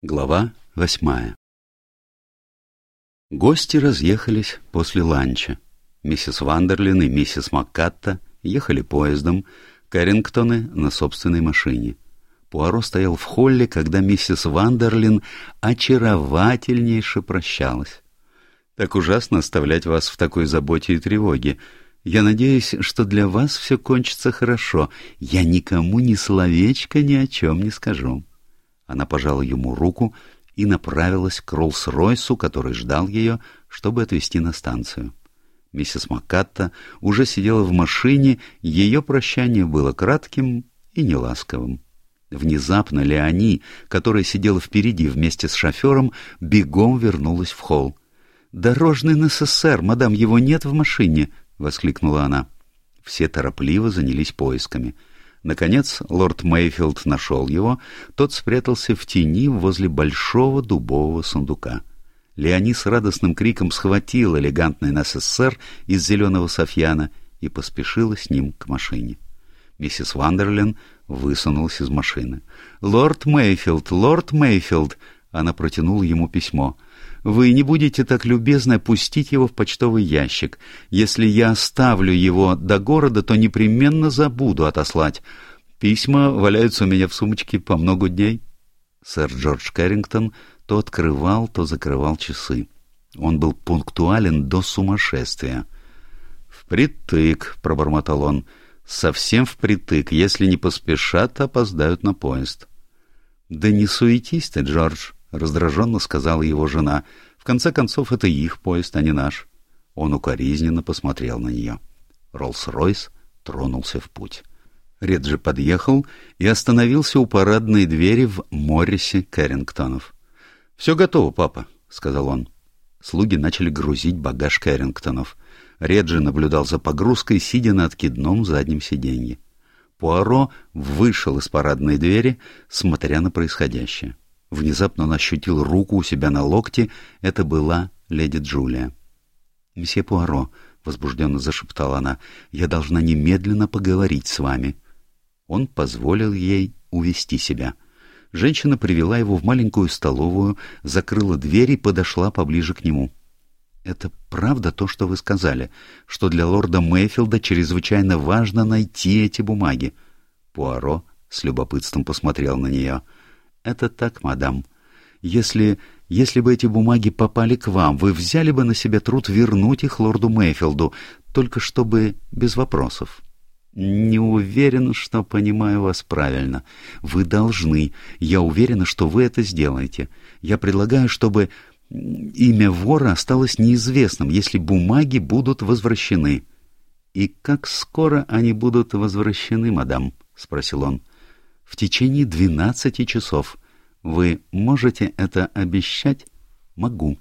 Глава восьмая Гости разъехались после ланча. Миссис Вандерлин и миссис Маккатта ехали поездом, Кэррингтоны на собственной машине. Пуаро стоял в холле, когда миссис Вандерлин очаровательнейше прощалась. «Так ужасно оставлять вас в такой заботе и тревоге. Я надеюсь, что для вас все кончится хорошо. Я никому ни словечка ни о чем не скажу». Она пожала ему руку и направилась к Роллс-Ройсу, который ждал ее, чтобы отвезти на станцию. Миссис Маккатта уже сидела в машине, ее прощание было кратким и неласковым. Внезапно Леони, которая сидела впереди вместе с шофером, бегом вернулась в холл. «Дорожный НССР, мадам, его нет в машине!» — воскликнула она. Все торопливо занялись поисками — Наконец лорд Мейфилд нашел его, тот спрятался в тени возле большого дубового сундука. Леони с радостным криком схватил элегантный НССР из зеленого софьяна и поспешила с ним к машине. Миссис Вандерлин высунулась из машины. «Лорд Мейфилд! Лорд Мейфилд!» Она протянула ему письмо — вы не будете так любезны опустить его в почтовый ящик. Если я оставлю его до города, то непременно забуду отослать. Письма валяются у меня в сумочке по много дней. Сэр Джордж Кэррингтон то открывал, то закрывал часы. Он был пунктуален до сумасшествия. «Впритык», — пробормотал он, — «совсем впритык. Если не поспешат, опоздают на поезд». «Да не суетись ты, Джордж», — раздраженно сказала его жена. «В конце концов, это их поезд, а не наш». Он укоризненно посмотрел на нее. Роллс-Ройс тронулся в путь. Реджи подъехал и остановился у парадной двери в Моррисе Кэррингтонов. «Все готово, папа», — сказал он. Слуги начали грузить багаж Кэррингтонов. Реджи наблюдал за погрузкой, сидя на откидном заднем сиденье. Пуаро вышел из парадной двери, смотря на происходящее. Внезапно он ощутил руку у себя на локте. Это была леди Джулия. «Месье Пуаро», — возбужденно зашептала она, — «я должна немедленно поговорить с вами». Он позволил ей увести себя. Женщина привела его в маленькую столовую, закрыла дверь и подошла поближе к нему. «Это правда то, что вы сказали, что для лорда Мэйфилда чрезвычайно важно найти эти бумаги?» Пуаро с любопытством посмотрел на нее — это так, мадам. Если... если бы эти бумаги попали к вам, вы взяли бы на себя труд вернуть их лорду Мэйфилду, только чтобы без вопросов. Не уверен, что понимаю вас правильно. Вы должны. Я уверена, что вы это сделаете. Я предлагаю, чтобы имя вора осталось неизвестным, если бумаги будут возвращены. И как скоро они будут возвращены, мадам? — спросил он. — в течение двенадцати часов. Вы можете это обещать? Могу.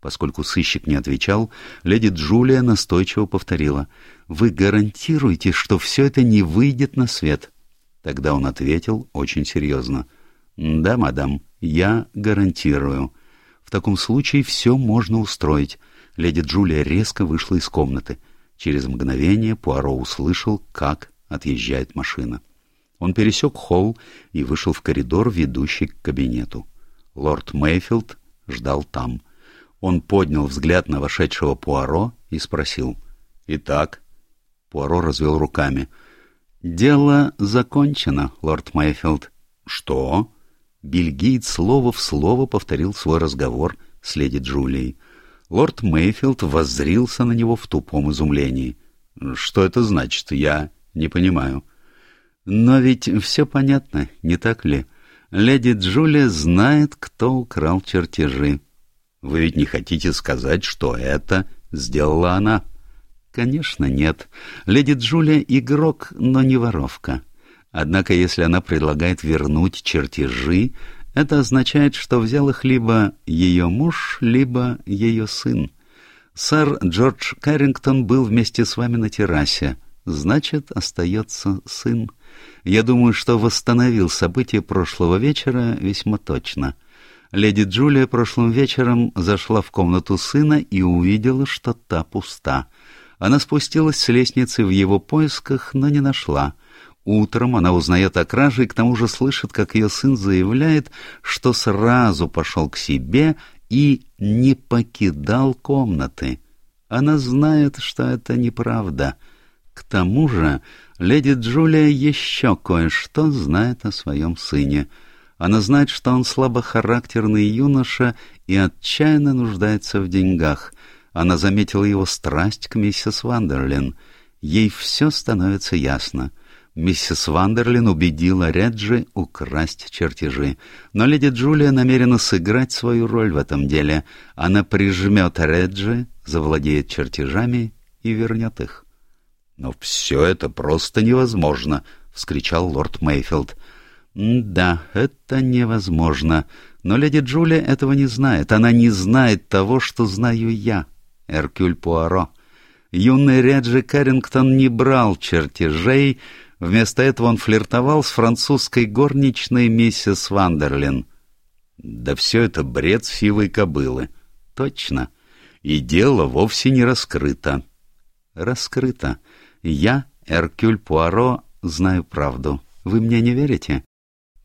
Поскольку сыщик не отвечал, леди Джулия настойчиво повторила. «Вы гарантируете, что все это не выйдет на свет?» Тогда он ответил очень серьезно. «Да, мадам, я гарантирую. В таком случае все можно устроить». Леди Джулия резко вышла из комнаты. Через мгновение Пуаро услышал, как отъезжает машина. Он пересек холл и вышел в коридор, ведущий к кабинету. Лорд Мейфилд ждал там. Он поднял взгляд на вошедшего Пуаро и спросил. «Итак?» Пуаро развел руками. «Дело закончено, лорд Мейфилд». «Что?» Бельгиец слово в слово повторил свой разговор с леди Джулией. Лорд Мейфилд воззрился на него в тупом изумлении. «Что это значит? Я не понимаю». Но ведь все понятно, не так ли? Леди Джулия знает, кто украл чертежи. Вы ведь не хотите сказать, что это сделала она? Конечно, нет. Леди Джулия игрок, но не воровка. Однако, если она предлагает вернуть чертежи, это означает, что взял их либо ее муж, либо ее сын. Сэр Джордж Кэррингтон был вместе с вами на террасе. Значит, остается сын. Я думаю, что восстановил события прошлого вечера весьма точно. Леди Джулия прошлым вечером зашла в комнату сына и увидела, что та пуста. Она спустилась с лестницы в его поисках, но не нашла. Утром она узнает о краже и к тому же слышит, как ее сын заявляет, что сразу пошел к себе и не покидал комнаты. Она знает, что это неправда. К тому же леди Джулия еще кое-что знает о своем сыне. Она знает, что он слабохарактерный юноша и отчаянно нуждается в деньгах. Она заметила его страсть к миссис Вандерлин. Ей все становится ясно. Миссис Вандерлин убедила Реджи украсть чертежи. Но леди Джулия намерена сыграть свою роль в этом деле. Она прижмет Реджи, завладеет чертежами и вернет их. «Но все это просто невозможно!» — вскричал лорд Мейфилд. «Да, это невозможно. Но леди Джулия этого не знает. Она не знает того, что знаю я, Эркюль Пуаро. Юный Реджи Кэррингтон не брал чертежей, вместо этого он флиртовал с французской горничной миссис Вандерлин. Да все это бред сивой кобылы. Точно. И дело вовсе не раскрыто. Раскрыто. Я, Эркюль Пуаро, знаю правду. Вы мне не верите?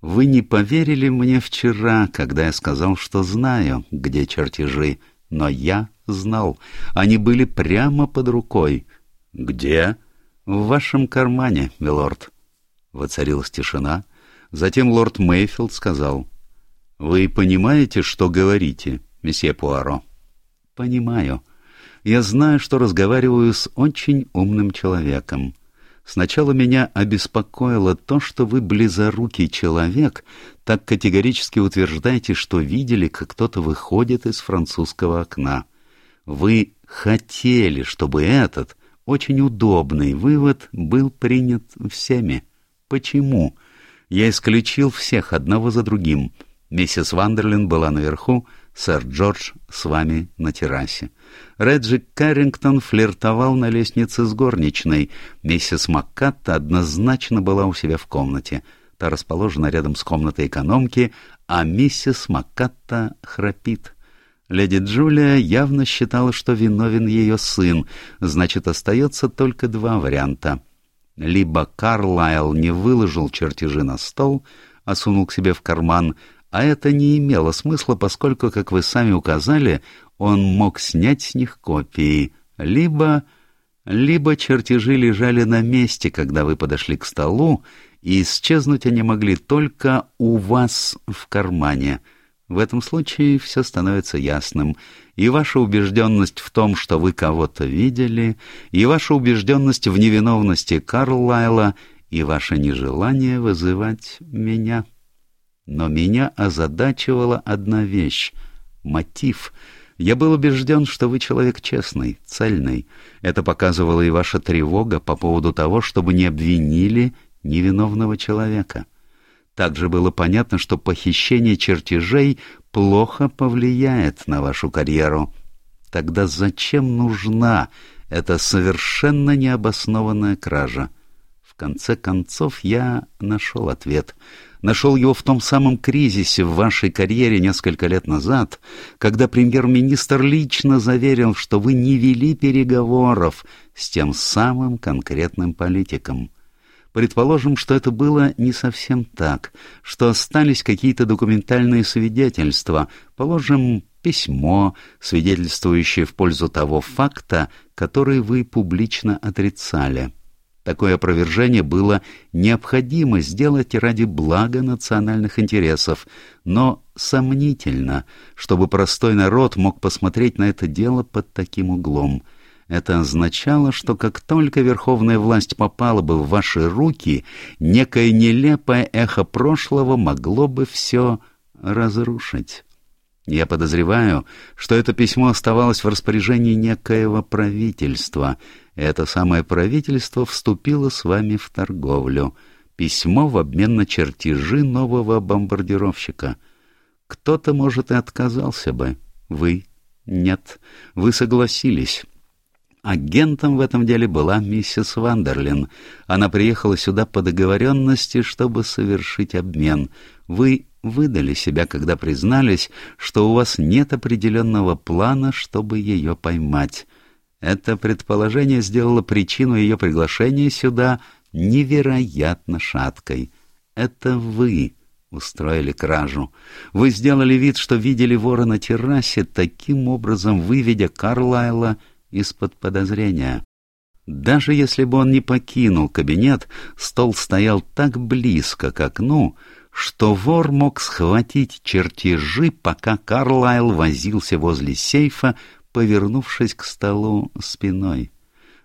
Вы не поверили мне вчера, когда я сказал, что знаю, где чертежи, но я знал. Они были прямо под рукой. Где? В вашем кармане, милорд. Воцарилась тишина. Затем лорд Мейфилд сказал. Вы понимаете, что говорите, месье Пуаро? Понимаю. Я знаю, что разговариваю с очень умным человеком. Сначала меня обеспокоило то, что вы близорукий человек, так категорически утверждаете, что видели, как кто-то выходит из французского окна. Вы хотели, чтобы этот очень удобный вывод был принят всеми. Почему? Я исключил всех одного за другим. Миссис Вандерлин была наверху, сэр Джордж с вами на террасе. Реджи Каррингтон флиртовал на лестнице с горничной. Миссис Маккатта однозначно была у себя в комнате. Та расположена рядом с комнатой экономки, а миссис Маккатта храпит. Леди Джулия явно считала, что виновен ее сын, значит, остается только два варианта. Либо Карлайл не выложил чертежи на стол, а сунул к себе в карман, а это не имело смысла, поскольку, как вы сами указали, он мог снять с них копии, либо... либо чертежи лежали на месте, когда вы подошли к столу, и исчезнуть они могли только у вас в кармане. В этом случае все становится ясным, и ваша убежденность в том, что вы кого-то видели, и ваша убежденность в невиновности Карлайла, и ваше нежелание вызывать меня». Но меня озадачивала одна вещь — мотив. Я был убежден, что вы человек честный, цельный. Это показывала и ваша тревога по поводу того, чтобы не обвинили невиновного человека. Также было понятно, что похищение чертежей плохо повлияет на вашу карьеру. Тогда зачем нужна эта совершенно необоснованная кража? В конце концов я нашел ответ — нашел его в том самом кризисе в вашей карьере несколько лет назад, когда премьер-министр лично заверил, что вы не вели переговоров с тем самым конкретным политиком. Предположим, что это было не совсем так, что остались какие-то документальные свидетельства, положим, письмо, свидетельствующее в пользу того факта, который вы публично отрицали. Такое опровержение было необходимо сделать ради блага национальных интересов, но сомнительно, чтобы простой народ мог посмотреть на это дело под таким углом. Это означало, что как только верховная власть попала бы в ваши руки, некое нелепое эхо прошлого могло бы все разрушить. Я подозреваю, что это письмо оставалось в распоряжении некоего правительства — это самое правительство вступило с вами в торговлю. Письмо в обмен на чертежи нового бомбардировщика. Кто-то, может, и отказался бы. Вы — нет. Вы согласились. Агентом в этом деле была миссис Вандерлин. Она приехала сюда по договоренности, чтобы совершить обмен. Вы выдали себя, когда признались, что у вас нет определенного плана, чтобы ее поймать. Это предположение сделало причину ее приглашения сюда невероятно шаткой. Это вы устроили кражу. Вы сделали вид, что видели вора на террасе, таким образом выведя Карлайла из-под подозрения. Даже если бы он не покинул кабинет, стол стоял так близко к окну, что вор мог схватить чертежи, пока Карлайл возился возле сейфа, повернувшись к столу спиной.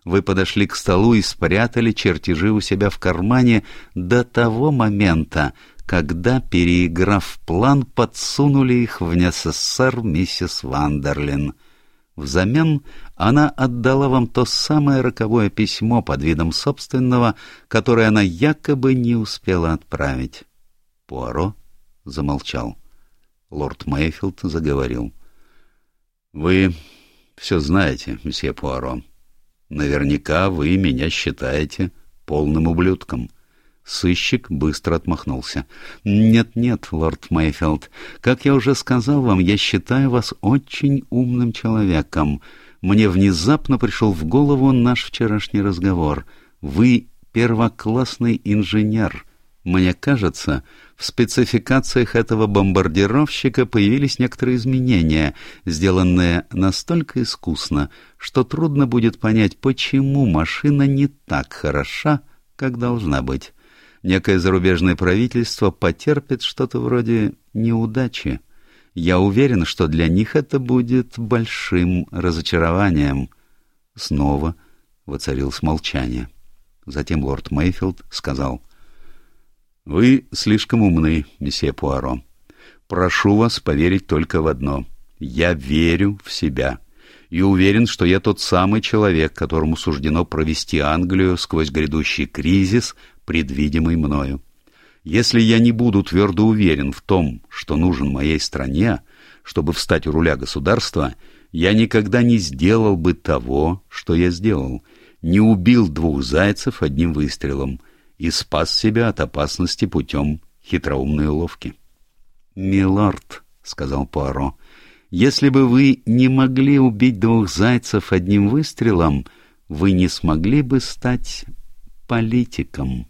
Вы подошли к столу и спрятали чертежи у себя в кармане до того момента, когда, переиграв план, подсунули их в НССР миссис Вандерлин. Взамен она отдала вам то самое роковое письмо под видом собственного, которое она якобы не успела отправить. Пуаро замолчал. Лорд Мейфилд заговорил. — Вы все знаете, месье Пуаро. Наверняка вы меня считаете полным ублюдком. — Сыщик быстро отмахнулся. «Нет-нет, лорд Мейфилд, как я уже сказал вам, я считаю вас очень умным человеком. Мне внезапно пришел в голову наш вчерашний разговор. Вы первоклассный инженер. Мне кажется, в спецификациях этого бомбардировщика появились некоторые изменения, сделанные настолько искусно, что трудно будет понять, почему машина не так хороша, как должна быть некое зарубежное правительство потерпит что-то вроде неудачи. Я уверен, что для них это будет большим разочарованием. Снова воцарилось молчание. Затем лорд Мейфилд сказал, «Вы слишком умны, месье Пуаро. Прошу вас поверить только в одно. Я верю в себя» и уверен, что я тот самый человек, которому суждено провести Англию сквозь грядущий кризис предвидимый мною. Если я не буду твердо уверен в том, что нужен моей стране, чтобы встать у руля государства, я никогда не сделал бы того, что я сделал, не убил двух зайцев одним выстрелом и спас себя от опасности путем хитроумной уловки. «Милорд», — сказал Пуаро, — «если бы вы не могли убить двух зайцев одним выстрелом, вы не смогли бы стать политиком».